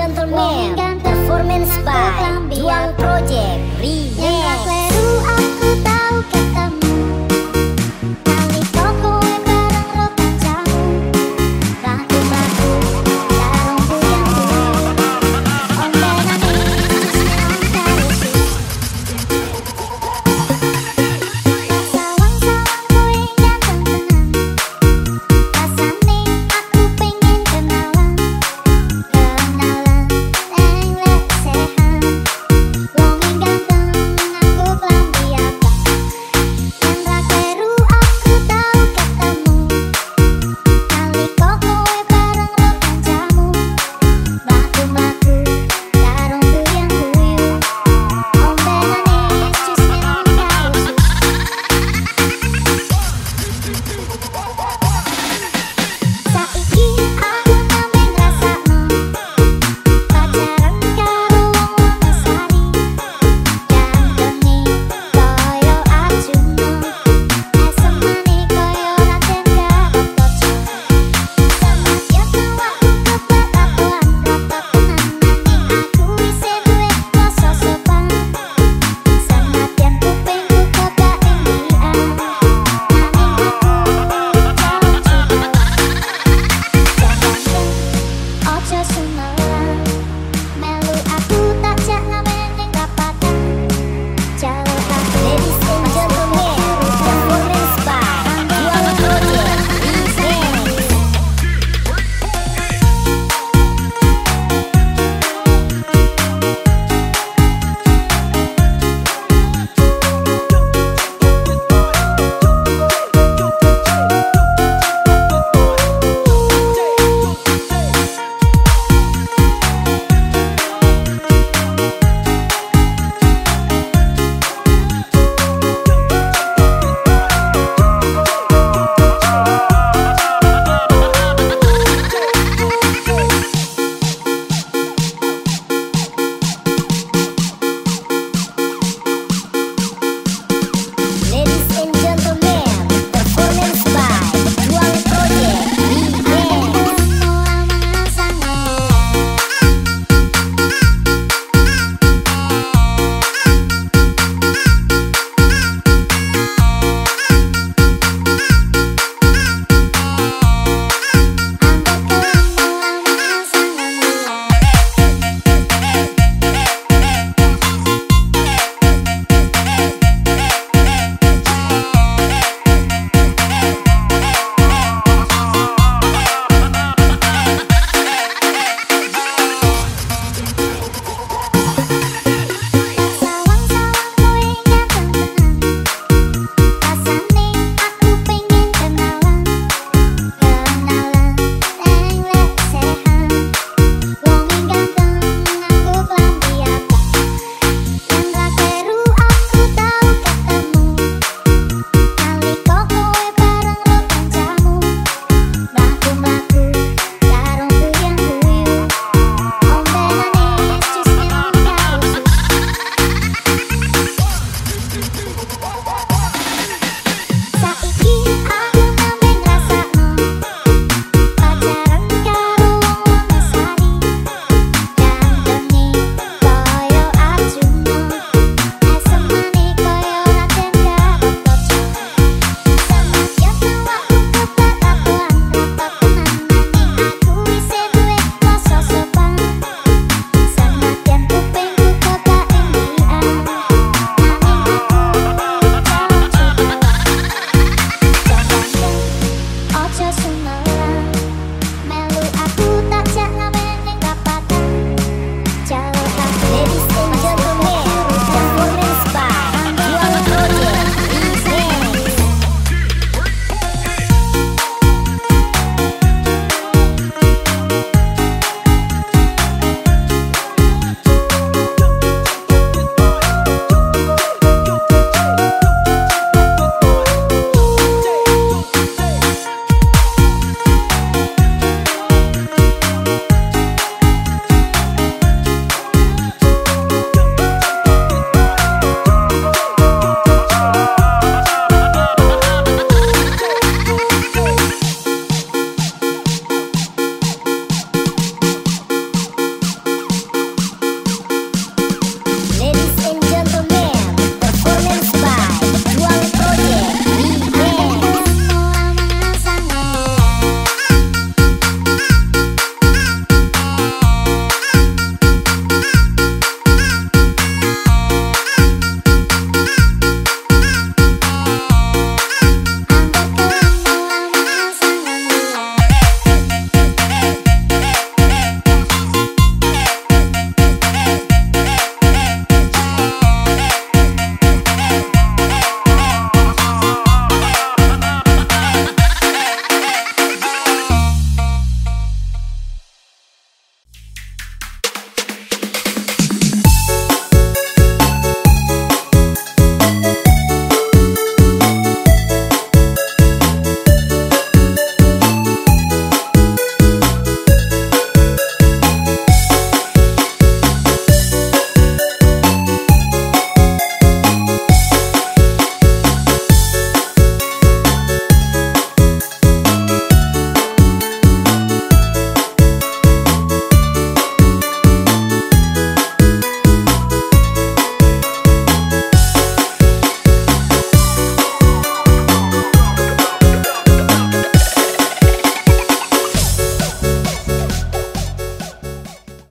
gentlemen Performance by Dual Project. Remix